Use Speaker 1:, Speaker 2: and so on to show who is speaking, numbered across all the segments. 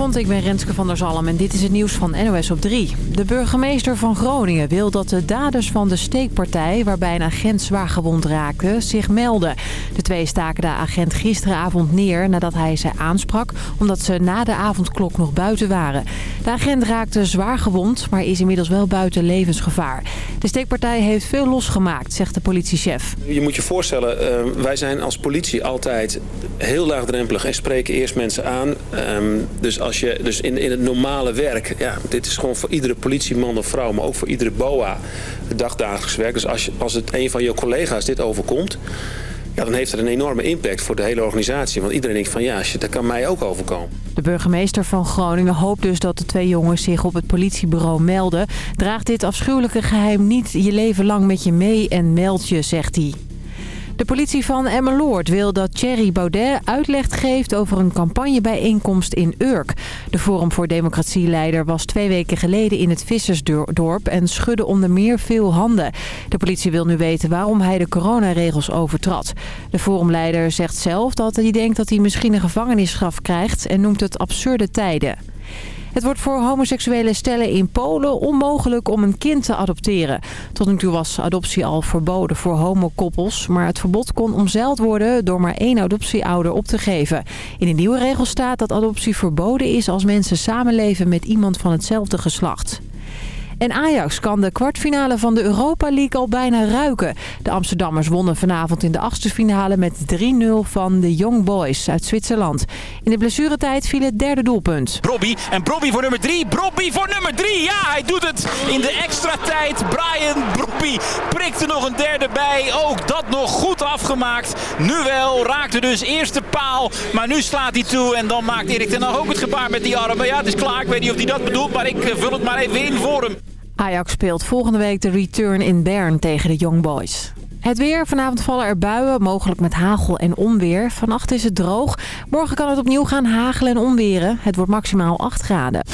Speaker 1: Goedenavond, ik ben Renske van der Zalm en dit is het nieuws van NOS op 3. De burgemeester van Groningen wil dat de daders van de steekpartij... waarbij een agent zwaar gewond raakte, zich melden. De twee staken de agent gisteravond neer nadat hij ze aansprak... omdat ze na de avondklok nog buiten waren. De agent raakte zwaar gewond, maar is inmiddels wel buiten levensgevaar. De steekpartij heeft veel losgemaakt, zegt de politiechef.
Speaker 2: Je moet je voorstellen, uh, wij zijn als politie altijd heel laagdrempelig... en spreken eerst mensen aan... Um, dus, als je, dus in, in het normale werk, ja, dit is gewoon voor iedere politieman of vrouw, maar ook voor iedere BOA het dagdagelijks werk. Dus als, je, als het een van je collega's dit overkomt, ja, dan heeft het een enorme impact voor de hele organisatie. Want iedereen denkt van ja, dat kan mij ook overkomen.
Speaker 1: De burgemeester van Groningen hoopt dus dat de twee jongens zich op het politiebureau melden. Draag dit afschuwelijke geheim niet je leven lang met je mee en meld je, zegt hij. De politie van Emmeloord wil dat Thierry Baudet uitleg geeft over een campagnebijeenkomst in Urk. De Forum voor Democratie-leider was twee weken geleden in het Vissersdorp en schudde onder meer veel handen. De politie wil nu weten waarom hij de coronaregels overtrad. De forumleider zegt zelf dat hij denkt dat hij misschien een gevangenisstraf krijgt en noemt het absurde tijden. Het wordt voor homoseksuele stellen in Polen onmogelijk om een kind te adopteren. Tot nu toe was adoptie al verboden voor homokoppels. Maar het verbod kon omzeild worden door maar één adoptieouder op te geven. In de nieuwe regel staat dat adoptie verboden is als mensen samenleven met iemand van hetzelfde geslacht. En Ajax kan de kwartfinale van de Europa League al bijna ruiken. De Amsterdammers wonnen vanavond in de achtste finale met 3-0 van de Young Boys uit Zwitserland. In de blessuretijd viel het derde doelpunt.
Speaker 3: Brobby en Brobby voor nummer 3. Brobby voor nummer 3. Ja, hij doet het in de extra tijd. Brian Brobby prikt er nog een derde bij. Ook dat nog goed afgemaakt. Nu wel, raakte dus eerste paal. Maar nu slaat hij toe en dan maakt Erik ten Hag ook het gebaar met die armen. Ja, het is klaar. Ik weet niet of hij dat bedoelt, maar ik eh, vul het maar even in voor hem.
Speaker 1: Ajax speelt volgende week de return in Bern tegen de Young Boys. Het weer. Vanavond vallen er buien, mogelijk met hagel en onweer. Vannacht is het droog. Morgen kan het opnieuw gaan hagelen en onweren. Het wordt maximaal 8 graden.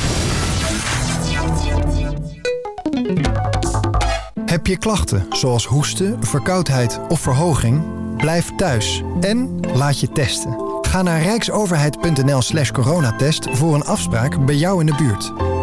Speaker 4: Heb je klachten zoals hoesten, verkoudheid of verhoging? Blijf thuis en laat je testen. Ga naar rijksoverheid.nl slash coronatest voor een afspraak bij jou in de buurt.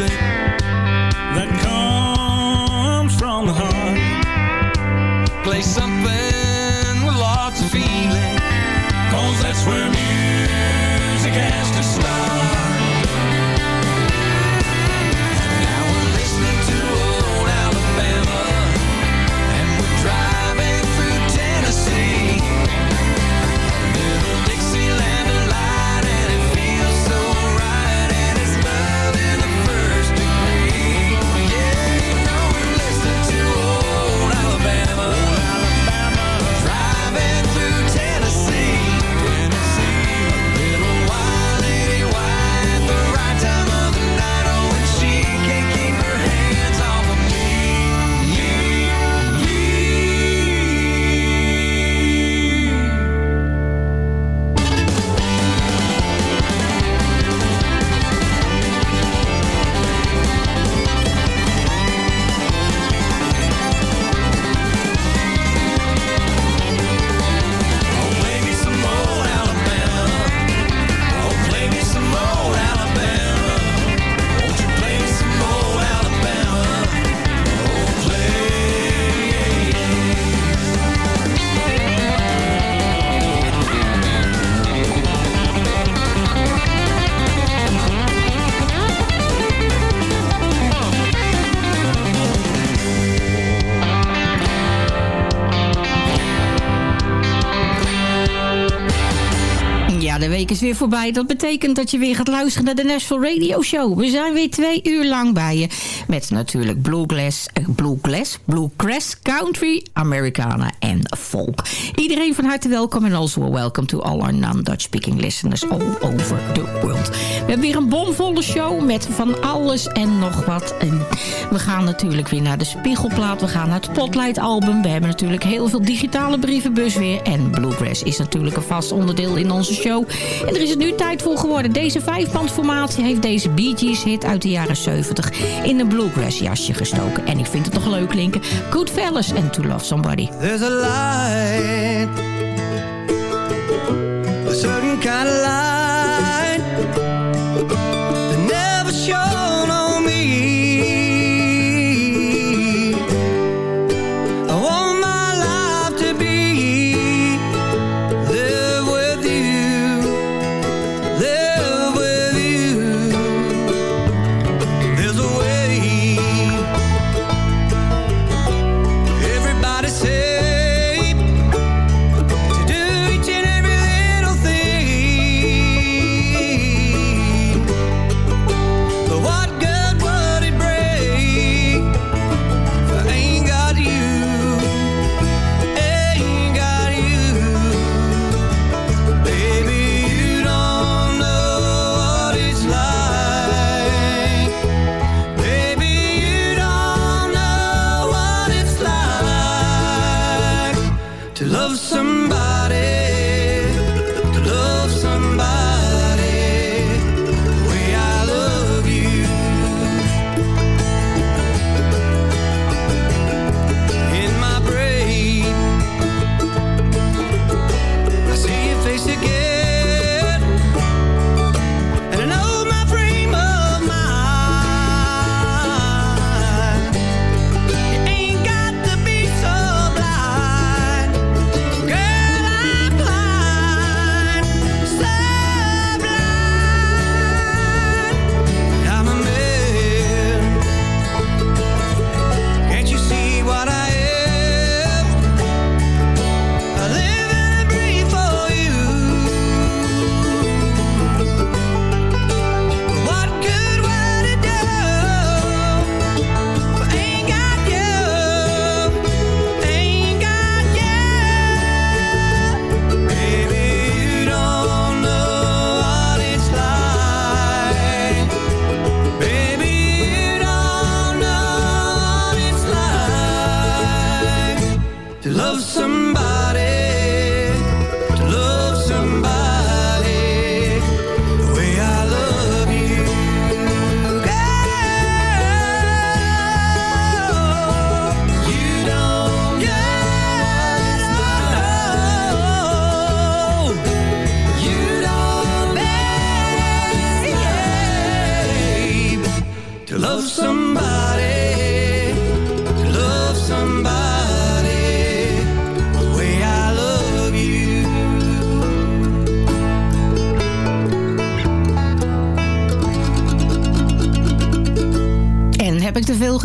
Speaker 5: music voorbij. Dat betekent dat je weer gaat luisteren naar de Nashville Radio Show. We zijn weer twee uur lang bij je. Met natuurlijk bluegrass, eh, bluegrass, bluegrass, country, Americana en folk. Iedereen van harte welkom en also welcome to all our non-Dutch speaking listeners all over the world. We hebben weer een bomvolle show met van alles en nog wat. En we gaan natuurlijk weer naar de Spiegelplaat. We gaan naar het Spotlight album. We hebben natuurlijk heel veel digitale brievenbus weer. En Bluegrass is natuurlijk een vast onderdeel in onze show. En is het nu tijd voor geworden. Deze vijfbandformatie heeft deze Bee Gees hit uit de jaren 70 in een Bluegrass jasje gestoken. En ik vind het toch leuk klinken. Goodfellas and To Love Somebody.
Speaker 6: There's a light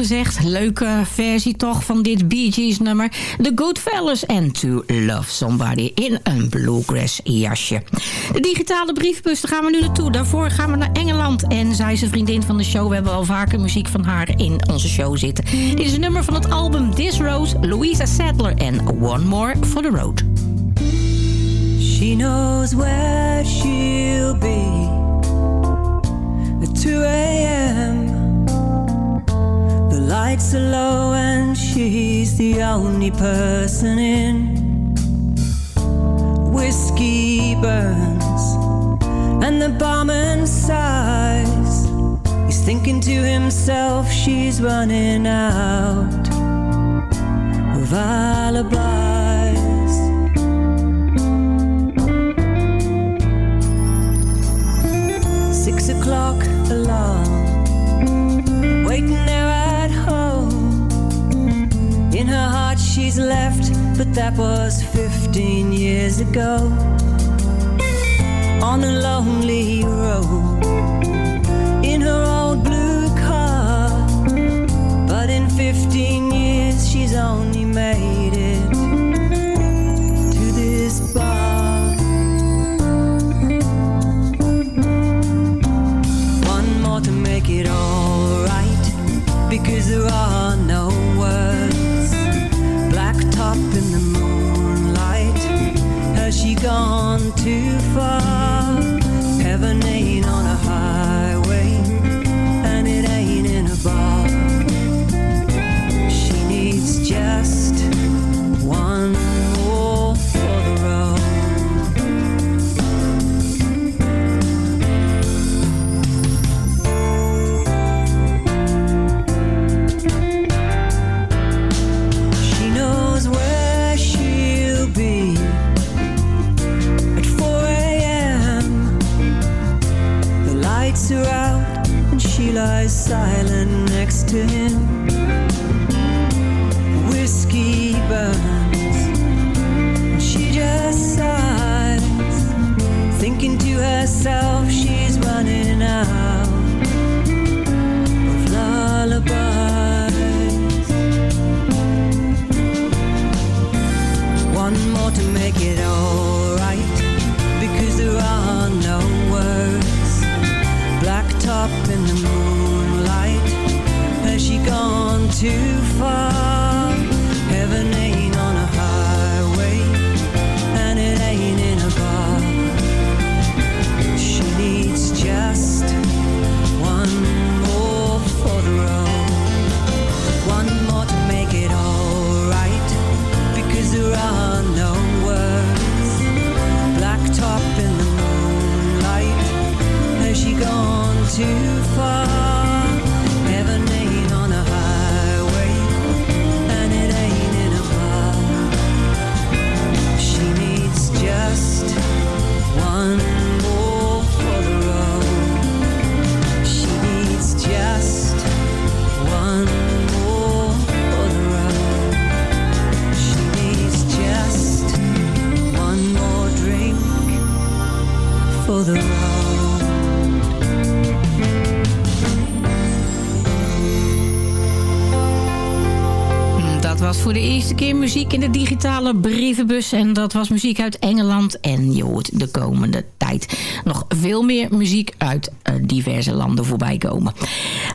Speaker 5: gezegd? Leuke versie toch van dit Bee Gees nummer. The Goodfellas and To Love Somebody in een bluegrass jasje. De digitale briefbus, daar gaan we nu naartoe. Daarvoor gaan we naar Engeland. En zij is een vriendin van de show. We hebben al vaker muziek van haar in onze show zitten. Dit is een nummer van het album This Rose, Louisa Sadler en One More for the Road.
Speaker 7: She knows where she'll be at 2 lights are low and she's the only person in. Whiskey burns and the barman sighs. He's thinking to himself she's running out of alibis. Six o'clock alarm, she's left, but that was 15 years ago. On a lonely road, in her old blue car. But in 15 years, she's only made gone too far? Next to him. Gone
Speaker 5: voor de eerste keer muziek in de digitale brievenbus. En dat was muziek uit Engeland. En je hoort de komende tijd nog veel meer muziek uit eh, diverse landen voorbij komen.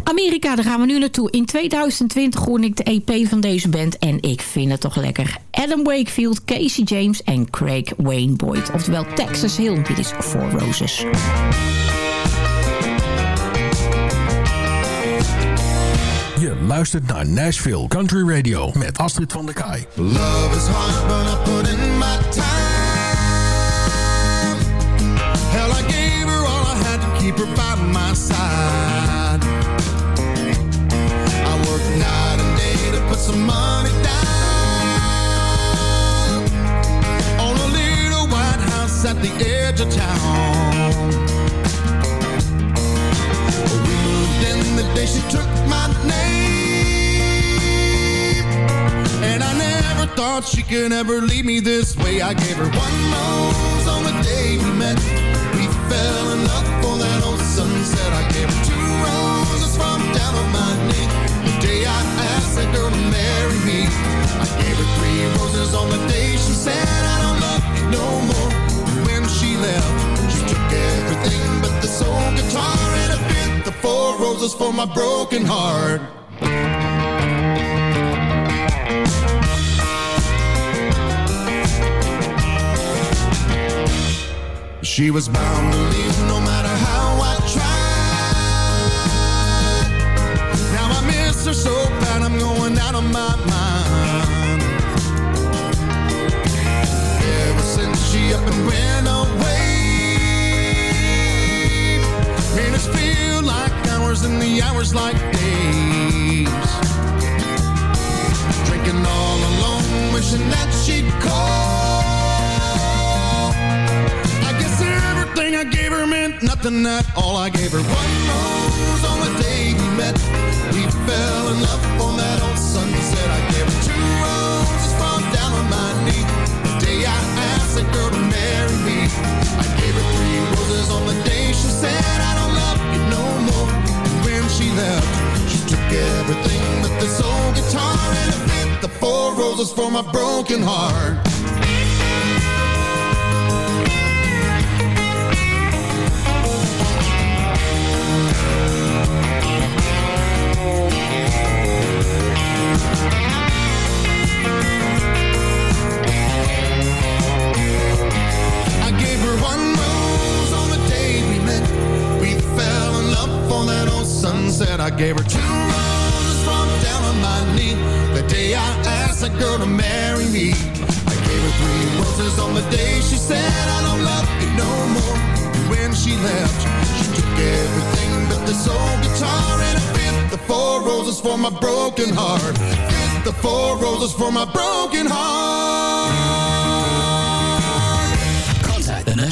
Speaker 5: Amerika, daar gaan we nu naartoe. In 2020 hoorde ik de EP van deze band. En ik vind het toch lekker. Adam Wakefield, Casey James en Craig Wayne Boyd. Oftewel Texas Hill. Dit is Four Roses.
Speaker 8: Je luistert naar Nashville Country Radio met Astrid van der Kaai.
Speaker 9: Love is hard, but I put in my time. Hell, I gave her all I had to keep her by my side. I worked night and day to put some money down on a little white house at the edge of town. The day she took my name. And I never thought she could ever leave me this way. I gave her one rose on the day we met. We fell in love for that old sunset. I gave her two roses from down on my knee. The day I asked that girl to marry me. I gave her three roses on the day she said I don't love you no more. When she left, she took everything but the soul guitar and a bit the four roses for my broken heart. She was bound to leave no matter how I tried. Now I miss her so bad I'm going out of my mind. Ever since she up and went away, minutes feel like hours and the hours like days. Drinking all alone, wishing that she'd call. Everything I gave her meant nothing at all. I gave her one rose on the day we met. We fell in love on that old sunset. I gave her two roses from down on my knee. The day I asked that girl to marry me. I gave her three roses on the day she said I don't love you no more. And when she left, she took everything but this old guitar and it fit the four roses for my broken heart. I gave her two roses from down on my knee. The day I asked that girl to marry me. I gave her three roses on the day she said I don't love you no more. And when she left, she took everything but this old guitar and a of four roses for my broken heart. Fifth of four roses for my broken heart.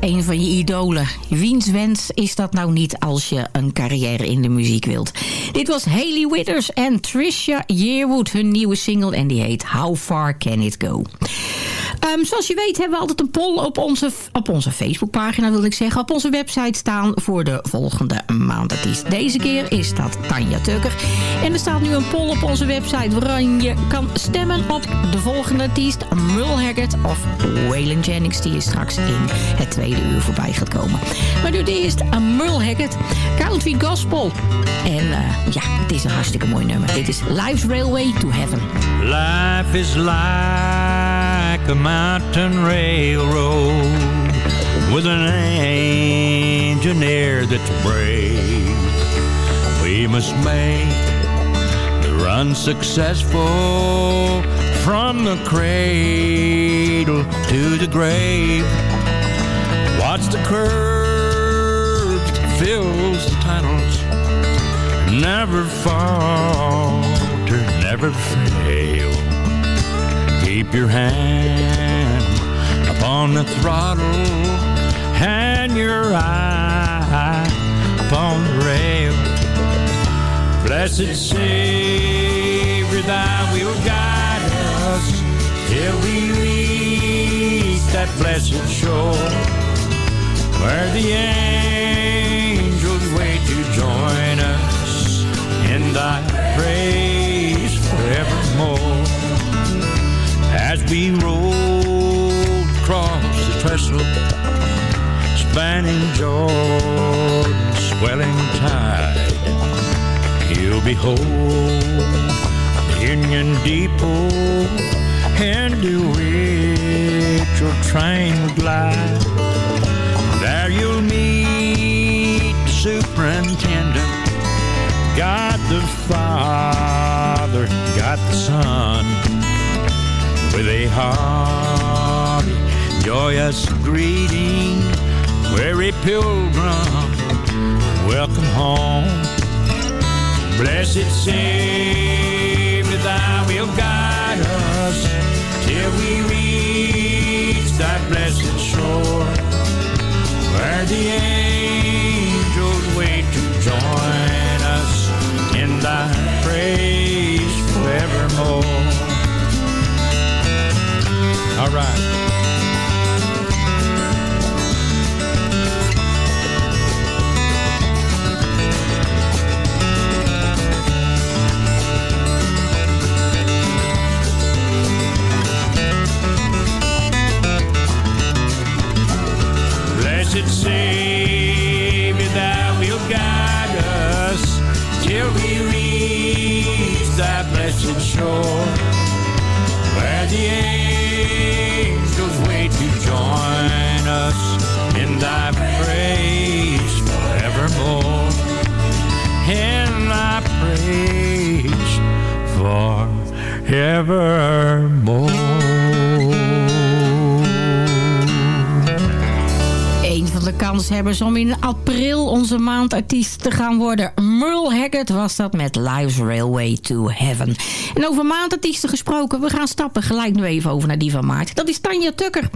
Speaker 5: Met een van je Wiens wens is dat nou niet als je een carrière in de muziek wilt? Dit was Hayley Withers en Trisha Yearwood, hun nieuwe single. En die heet How Far Can It Go? Ehm, zoals je weet hebben we altijd een poll op onze, op onze Facebookpagina, wil ik zeggen. Op onze website staan voor de volgende maandartiest. Deze keer is dat Tanja Tucker. En er staat nu een poll op onze website waarin je kan stemmen op de volgende artiest. Merle Haggard of Waylon Jennings, die is straks in het tweede uur voorbij gaat komen. Maar nu eerst aan Merle Haggard, Country Gospel. En eh, ja, het is een hartstikke mooi nummer. Dit is Life's Railway to Heaven.
Speaker 10: Life is like a mountain railroad with an engineer that's brave. We must make the run successful from the cradle to the grave. Watch the curve fills the tunnels. Never falter, never fail. Keep your hand upon the throttle and your eye upon the rail. Blessed Savior, thy will guide us till we reach that blessed shore where the angels wait to join us in thy praise forevermore. As we roll across the trestle, spanning Jordan's swelling tide, you'll behold the Union Depot and do it your train glide there you'll meet the superintendent, God the Father, God the Son, with a hearty, joyous greeting, weary pilgrim, welcome home. Blessed Savior, thou wilt guide us till we reach thy blessed shore, where the angels wait to join us in thy praise forevermore. All right. Blessed Savior, thou wilt guide us till we reach thy blessed shore, where the angels wait to join us in thy praise forevermore. In thy praise forevermore.
Speaker 5: Kanshebbers om in april onze maandartiest te gaan worden. Merle Haggard was dat met Life's Railway to Heaven. En over maandartiesten gesproken, we gaan stappen gelijk nu even over naar die van maart. Dat is Tanja Tucker.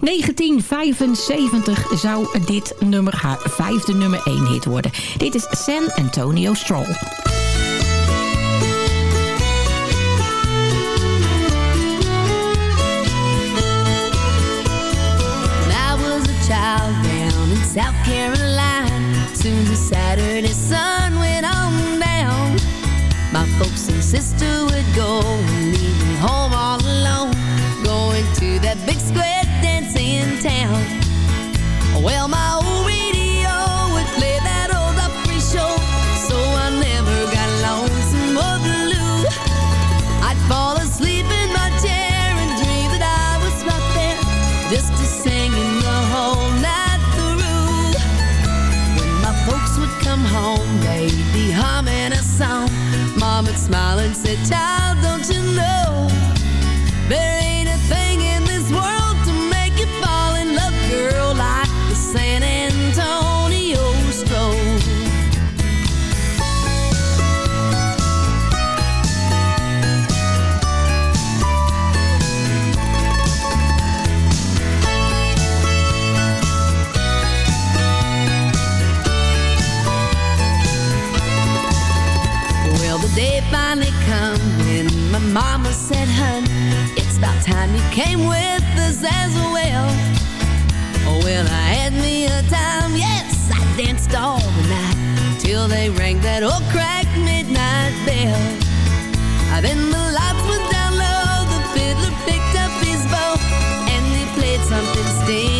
Speaker 5: 1975 zou dit nummer haar vijfde nummer 1 hit worden. Dit is San Antonio Stroll.
Speaker 11: South Carolina, soon the Saturday sun went on down. My folks and sister would go me home all alone, going to that big square dance in town. Well, my smile and say, "Child, till they rang that old crack midnight bell. Then the lights went down low, the fiddler picked up his bow, and he played something stately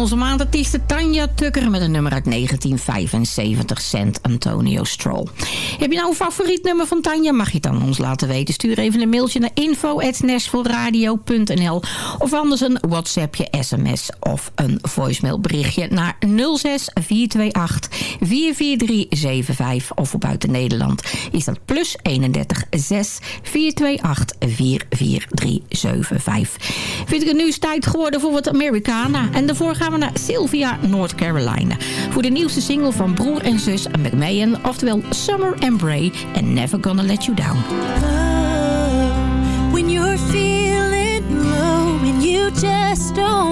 Speaker 5: onze maandartieste Tanja Tukker met een nummer uit 1975, Cent Antonio Stroll. Heb je nou een favoriet nummer van Tanja? Mag je het dan ons laten weten? Stuur even een mailtje naar info.nashvilleradio.nl of anders een WhatsAppje, sms of een voicemailberichtje naar 06 428 44375 of voor buiten Nederland is dat plus 31 6 428 44375. Vind ik het nu tijd geworden voor wat Americana. En daarvoor gaan we naar Sylvia, North Carolina. Voor de nieuwste single van broer en zus McMahon, oftewel Summer and
Speaker 12: and Bray and Never Gonna Let You Down. When you're feeling low and you just don't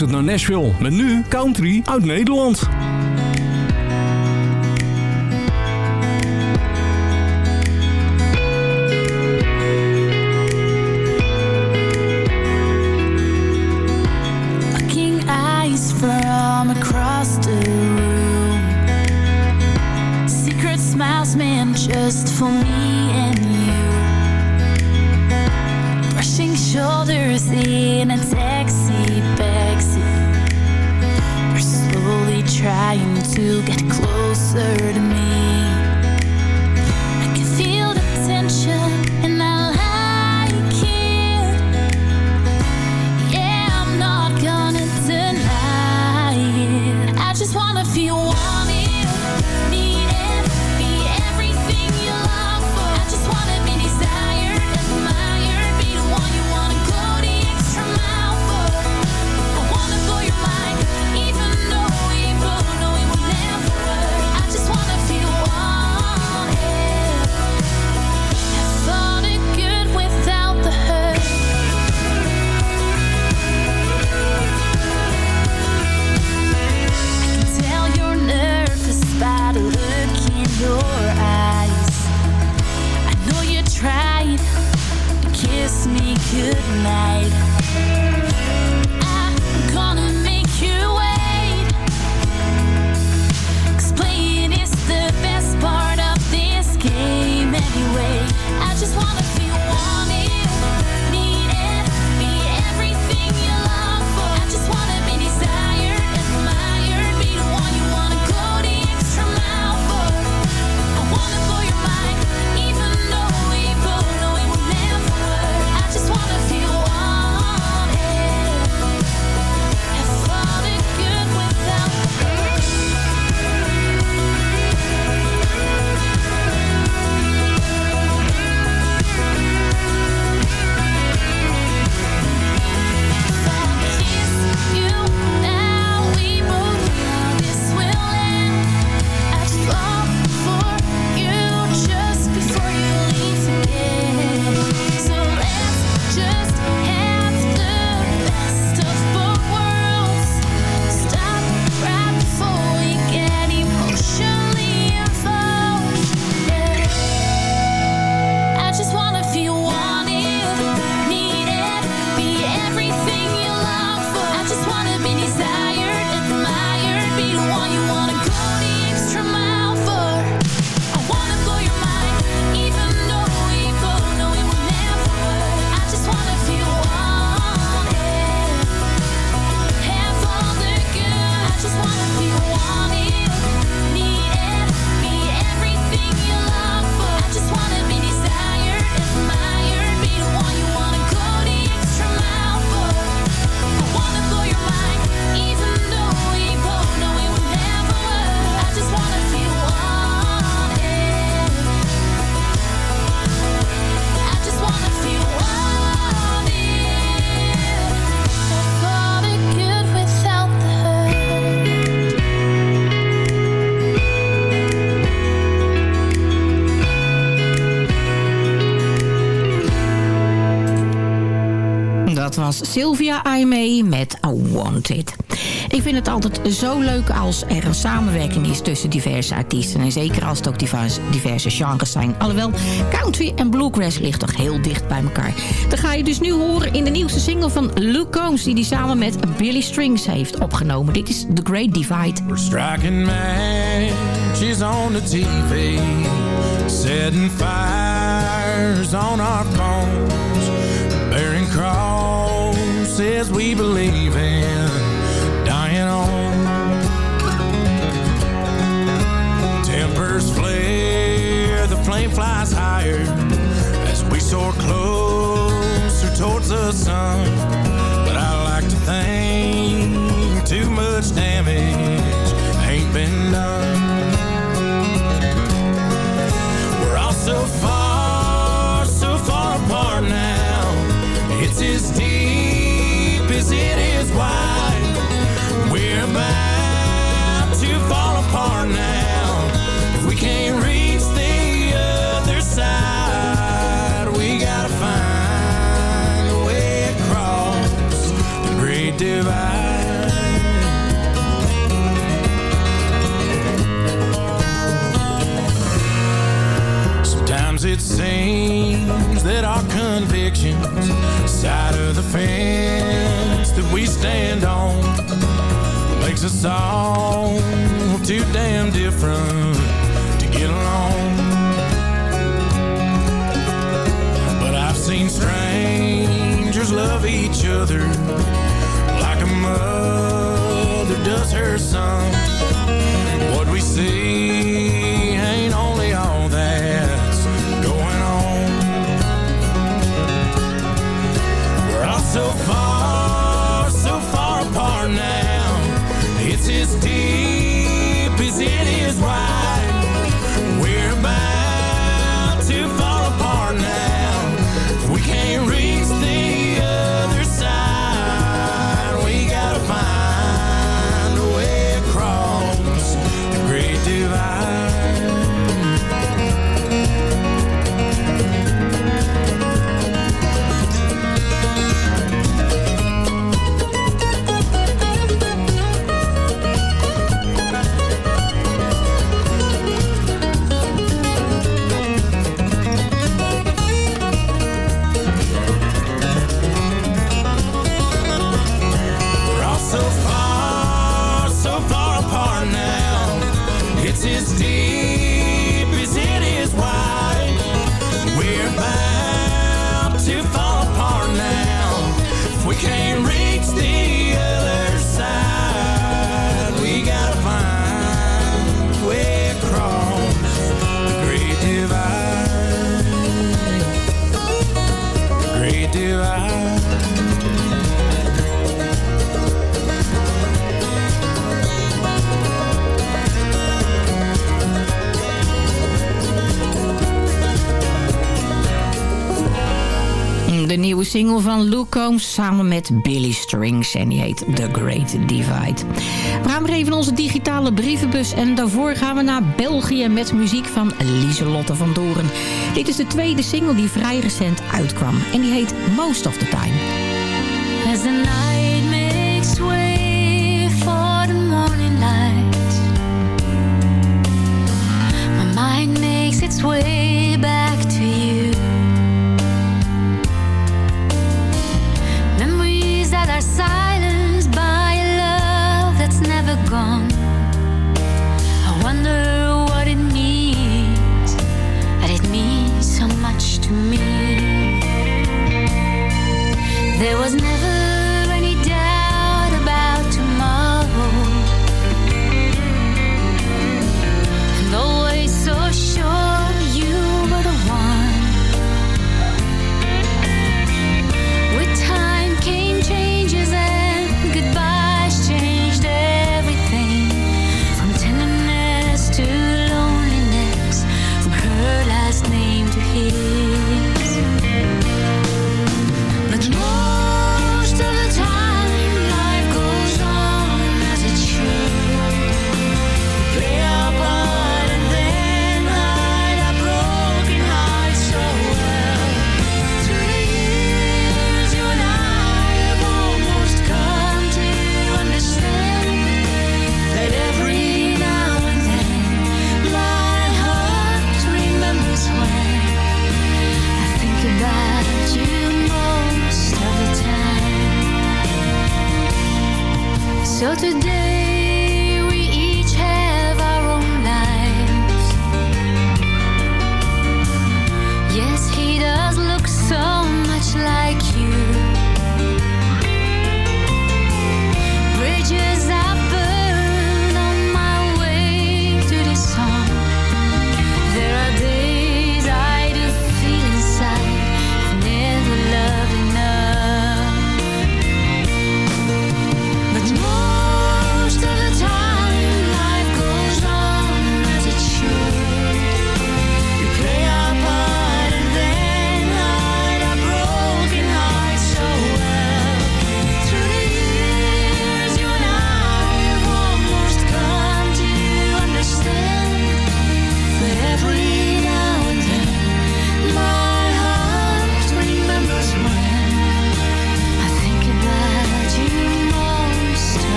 Speaker 13: luistert naar Nashville. Met nu country uit Nederland.
Speaker 12: just for me and you Brushing shoulders in a taxi trying to get closer to me.
Speaker 5: Altijd zo leuk als er een samenwerking is tussen diverse artiesten. En zeker als het ook diverse, genres zijn. Alhoewel, country en bluegrass ligt toch heel dicht bij elkaar. Dat ga je dus nu horen in de nieuwste single van Luke Combs... die die samen met Billy Strings heeft opgenomen. Dit is The Great Divide.
Speaker 6: Striking matches on the TV, setting fires on our phones, bearing crosses we believe in, flame flies higher as we soar closer towards the sun. But I like to think too much damage ain't been done. We're all so far, so far apart now. It's as deep as it is wide. We're about to fall apart now. If we can't divide. Sometimes it seems that our convictions, side of the fence that we stand on, makes us all too damn different to get along. But I've seen strangers love each other does her son. What we see ain't only all that's going on. We're all so far, so far apart now. It's as deep as it is wide.
Speaker 12: single van Luke Combs samen met Billy Strings. En die heet The Great Divide. We gaan even onze digitale brievenbus. En daarvoor gaan we naar België met muziek van Lieselotte van Doren. Dit is de tweede single die vrij recent uitkwam. En die heet Most of the Time.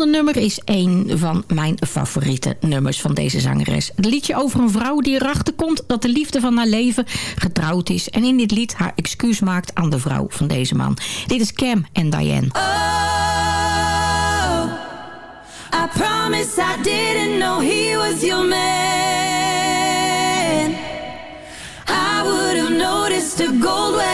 Speaker 12: volgende nummer is een van mijn favoriete nummers van deze zangeres. Het liedje over een vrouw die erachter komt dat de liefde van haar leven getrouwd is. En in dit lied haar excuus maakt aan de vrouw van deze man. Dit is Cam en Diane.
Speaker 14: Oh, I promise I didn't know he was your man. I would have noticed gold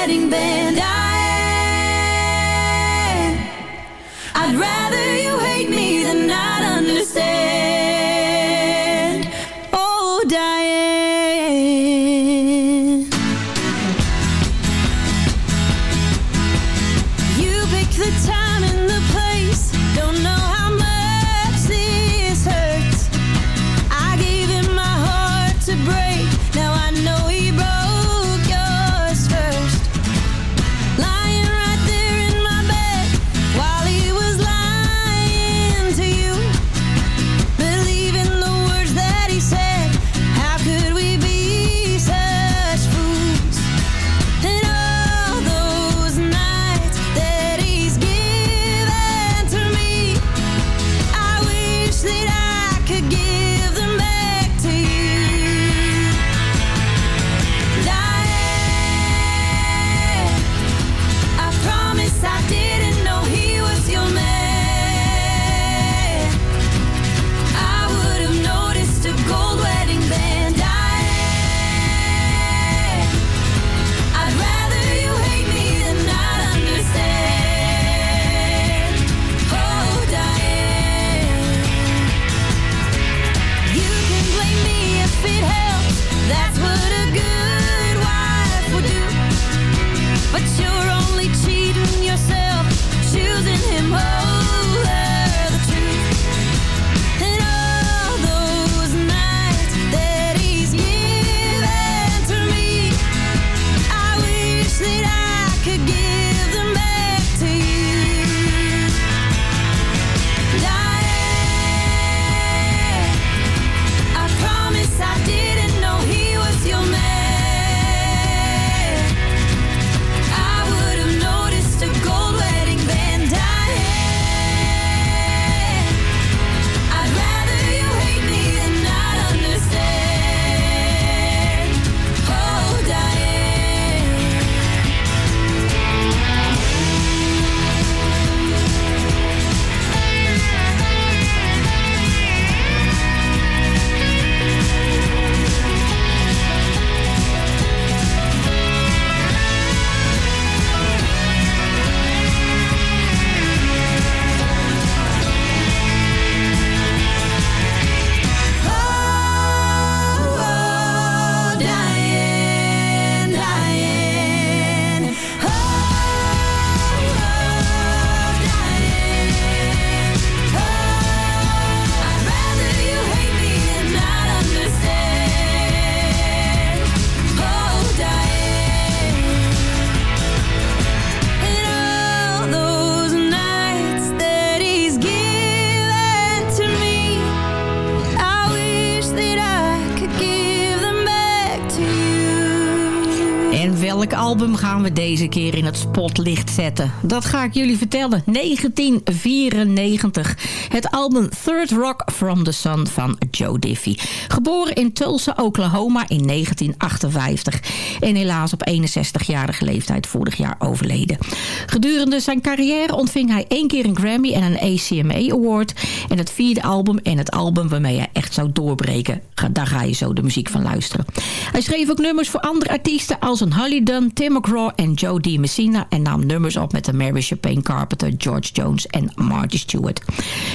Speaker 5: het spotlicht zetten? Dat ga ik jullie vertellen. 1994. Het album Third Rock from the Sun van Joe Diffie. Geboren in Tulsa, Oklahoma in 1958. En helaas op 61-jarige leeftijd vorig jaar overleden. Gedurende zijn carrière ontving hij één keer een Grammy en een ACMA Award. En het vierde album en het album waarmee hij echt zou doorbreken. Daar ga je zo de muziek van luisteren. Hij schreef ook nummers voor andere artiesten als een Holly Dunn, Tim McGraw en Joe D. Messina. En nam nummers op met de Mary Chapin Carpenter, George Jones en Marty Stewart.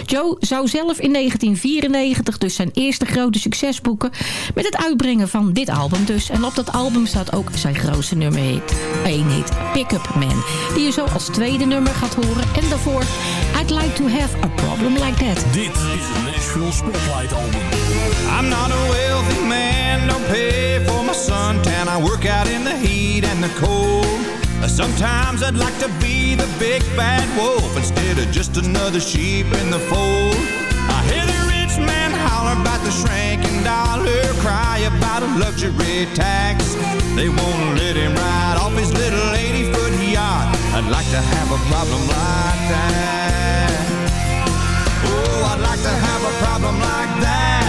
Speaker 5: Joe zou zelf in 1994 dus zijn eerste grote succes boeken... met het uitbrengen van dit album dus. En op dat album staat ook zijn grootste nummer hit, één hit, Pick Up Man. Die je zo als tweede nummer gaat horen. En daarvoor I'd Like To Have A Problem Like That.
Speaker 13: Dit is een Nashville Spotlight album.
Speaker 15: I'm not a wealthy man, don't pay for my suntan. I work out in the heat and the cold. Sometimes I'd like to be the big bad wolf instead of just another sheep in the fold. I hear the rich man holler about the shrinking dollar, cry about a luxury tax. They won't let him ride off his little 80 foot yacht. I'd like to have a problem like that. Oh, I'd like to have a problem like that.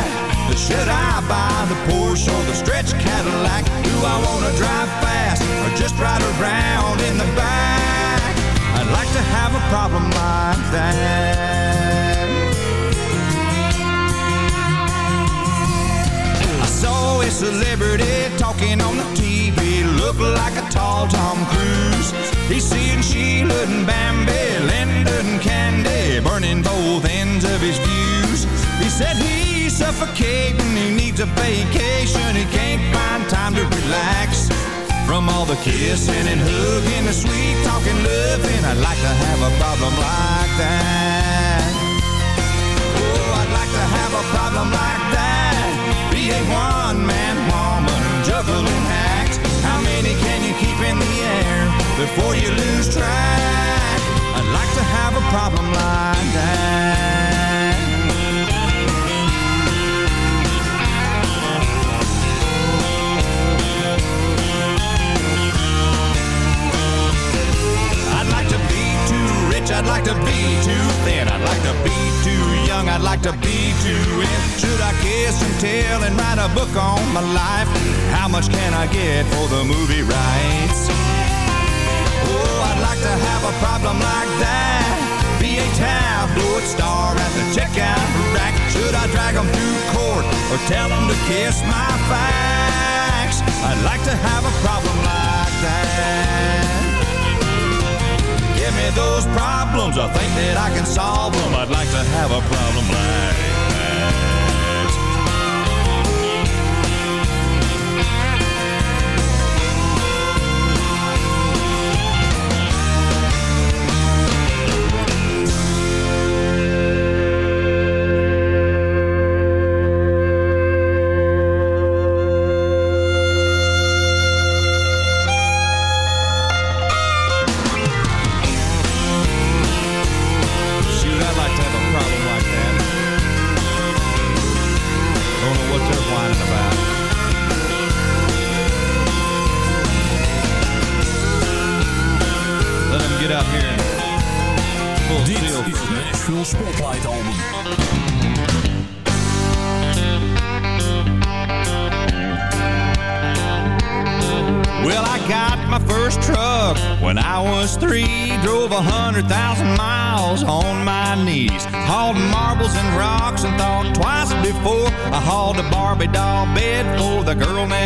Speaker 15: Should I buy the Porsche or the stretch Cadillac? Do I want to drive fast or just ride around in the back? I'd like to have a problem like that. I saw a celebrity talking on the TV, looked like a tall Tom Cruise. He's seeing Sheila and Bambi, Linda and Candy, burning both ends of his views. He said he's suffocating. He needs a vacation. He can't find time to relax From all the kissing and hugging The sweet talking loving. I'd like to have a problem like that. Oh, I'd like to have a problem like that. Be a one-man woman Juggling hacks How many can you keep in the air Before you lose track? I'd like to have a problem like like to be too thin, I'd like to be too young, I'd like to be too in. Should I kiss and tell and write a book on my life? How much can I get for the movie rights? Oh, I'd like to have a problem like that. Be a tabloid star at the checkout rack. Should I drag them through court or tell them to kiss my facts? I'd like to have a problem like that. Give me those problems, I think that I can solve them. I'd like to have a problem like that.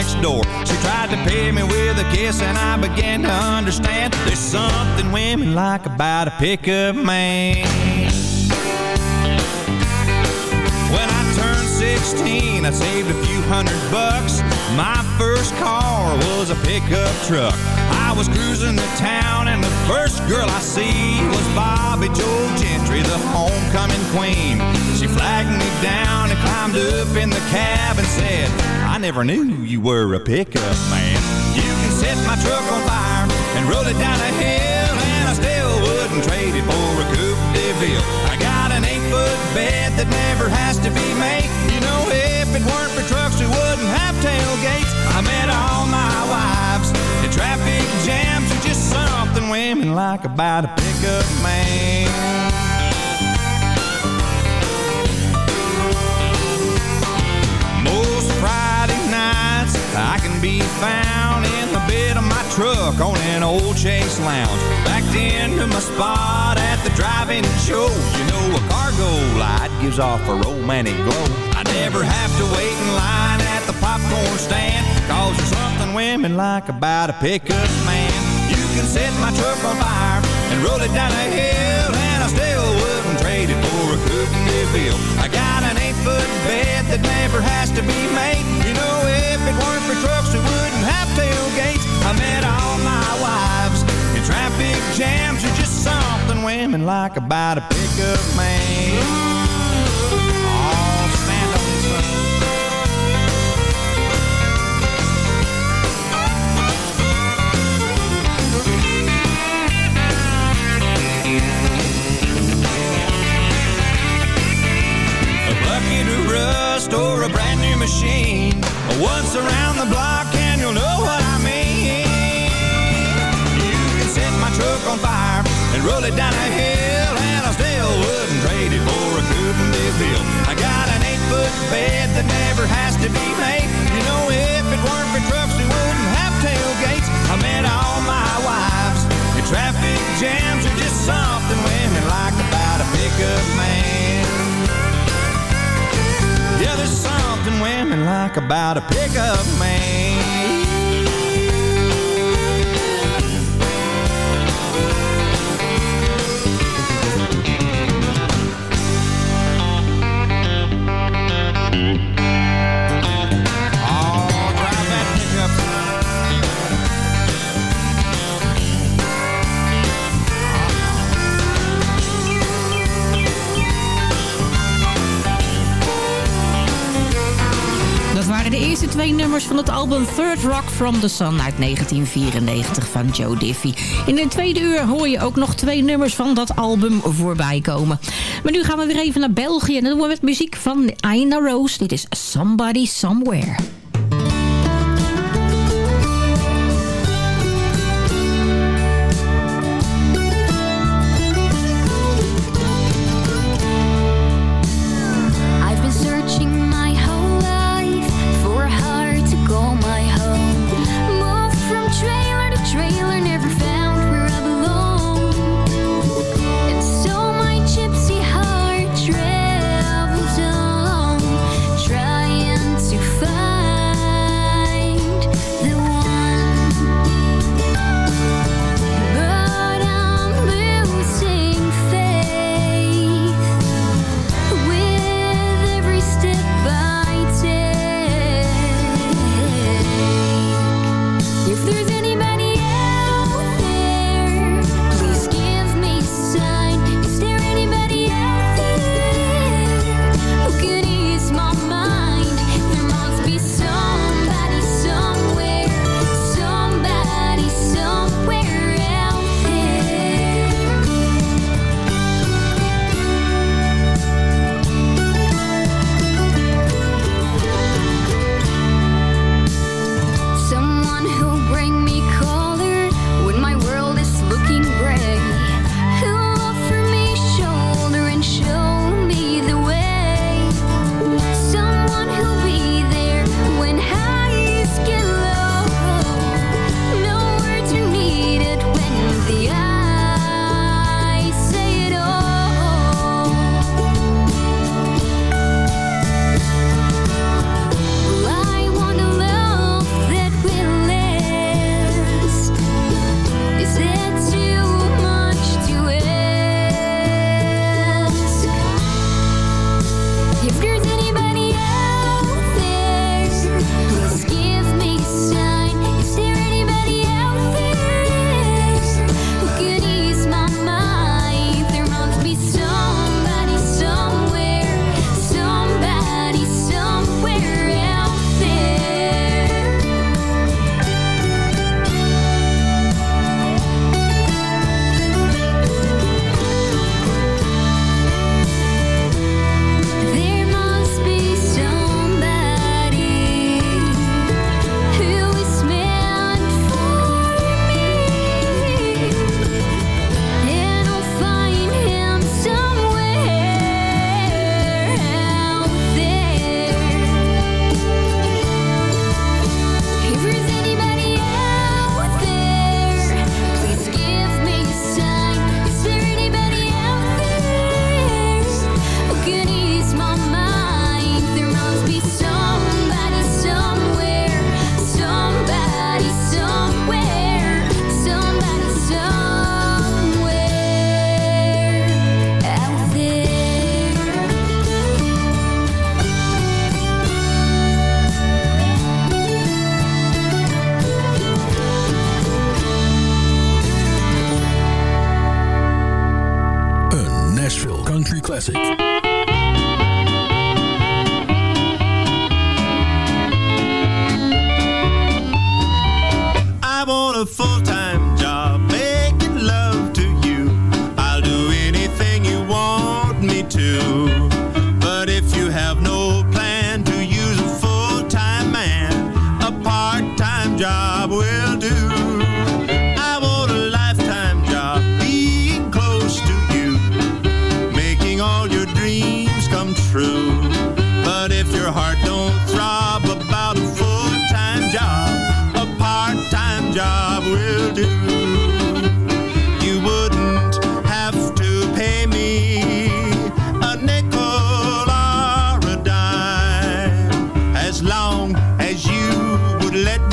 Speaker 15: Next door. She tried to pay me with a kiss and I began to understand there's something women like about a pickup man. When I turned 16, I saved a few hundred bucks. My first car was a pickup truck. I was cruising the town, and the first girl I see was Bobby Joe Gentry, the homecoming queen. She flagged me down and climbed up in the cab and said, never knew you were a pickup man. You can set my truck on fire and roll it down a hill, and I still wouldn't trade it for a Coupe de Ville. I got an eight-foot bed that never has to be made. You know, if it weren't for trucks, we wouldn't have tailgates. I met all my wives in traffic jams. There's just something women like about a pickup man. I can be found in the bed of my truck on an old Chase Lounge. Backed into my spot at the drive-in show. You know a cargo light gives off a romantic glow. I never have to wait in line at the popcorn stand. Cause there's something women like about a pickup man. You can set my truck on fire and roll it down a hill and I still wouldn't trade it for a coupe de. I got an eight-foot bed that never has to be made. You know, weren't for trucks, we wouldn't have tailgates. I met all my wives in traffic jams. There's just something women like about a pickup man. Oh, stand up, son. A bucket of rust or a brand new machine. Once around the block and you'll know what I mean. You can set my truck on fire and roll it down a hill, and I still wouldn't trade it for a coupe de ville. I got an eight-foot bed that never has to be made. You know, if it weren't for trucks, we wouldn't have tailgates. I met all my wives in traffic jams are just something women like about a pickup man. Yeah, there's something women like about a pickup man.
Speaker 12: de eerste twee nummers van het album Third Rock from the Sun uit 1994 van Joe Diffie. In de tweede uur hoor je ook nog twee nummers van dat album voorbij komen. Maar nu gaan we weer even naar België en dat doen we met muziek van Aina Rose. Dit is Somebody Somewhere.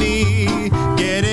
Speaker 16: Get it